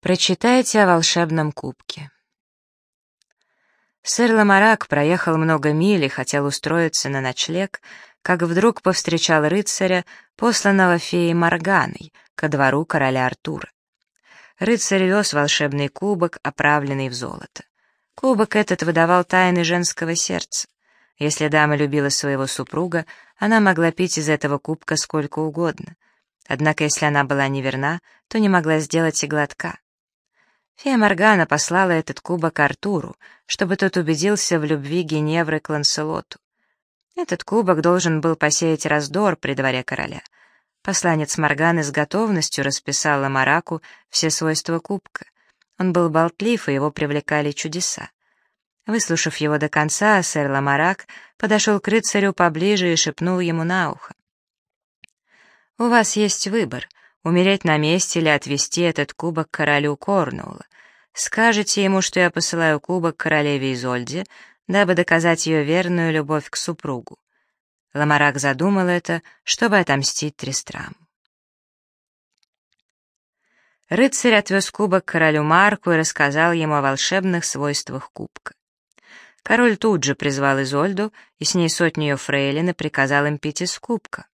Прочитайте о волшебном кубке. Сэр Ламарак проехал много миль и хотел устроиться на ночлег, как вдруг повстречал рыцаря, посланного феей Морганой, ко двору короля Артура. Рыцарь вез волшебный кубок, оправленный в золото. Кубок этот выдавал тайны женского сердца. Если дама любила своего супруга, она могла пить из этого кубка сколько угодно. Однако, если она была неверна, то не могла сделать и глотка. Фея Моргана послала этот кубок Артуру, чтобы тот убедился в любви Геневры к Ланселоту. Этот кубок должен был посеять раздор при дворе короля. Посланец Морганы с готовностью расписал Ламараку все свойства кубка. Он был болтлив, и его привлекали чудеса. Выслушав его до конца, сэр Ламарак подошел к рыцарю поближе и шепнул ему на ухо. «У вас есть выбор — умереть на месте или отвести этот кубок королю Корнуула. Скажете ему, что я посылаю кубок королеве Изольде, дабы доказать ее верную любовь к супругу. Ламарак задумал это, чтобы отомстить Трестраму. Рыцарь отвез кубок королю Марку и рассказал ему о волшебных свойствах кубка. Король тут же призвал Изольду и с ней сотню ее фрейлин и приказал им пить из кубка.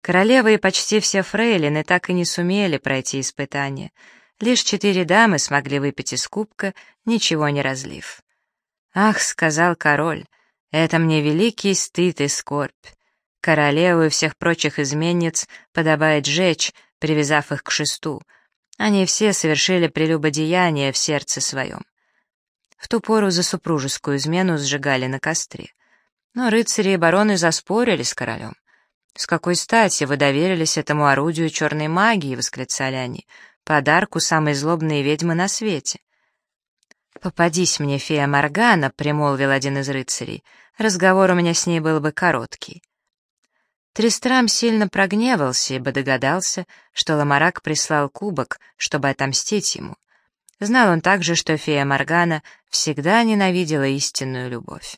Королева и почти все фрейлины так и не сумели пройти испытание — Лишь четыре дамы смогли выпить из кубка, ничего не разлив. «Ах», — сказал король, — «это мне великий стыд и скорбь. Королеву и всех прочих изменниц подобает жечь, привязав их к шесту. Они все совершили прелюбодеяние в сердце своем». В ту пору за супружескую измену сжигали на костре. Но рыцари и бароны заспорили с королем. «С какой стати вы доверились этому орудию черной магии?» — восклицали они подарку самой злобной ведьмы на свете. «Попадись мне, фея Моргана», — примолвил один из рыцарей, — «разговор у меня с ней был бы короткий». Тристрам сильно прогневался, ибо догадался, что Ламарак прислал кубок, чтобы отомстить ему. Знал он также, что фея Моргана всегда ненавидела истинную любовь.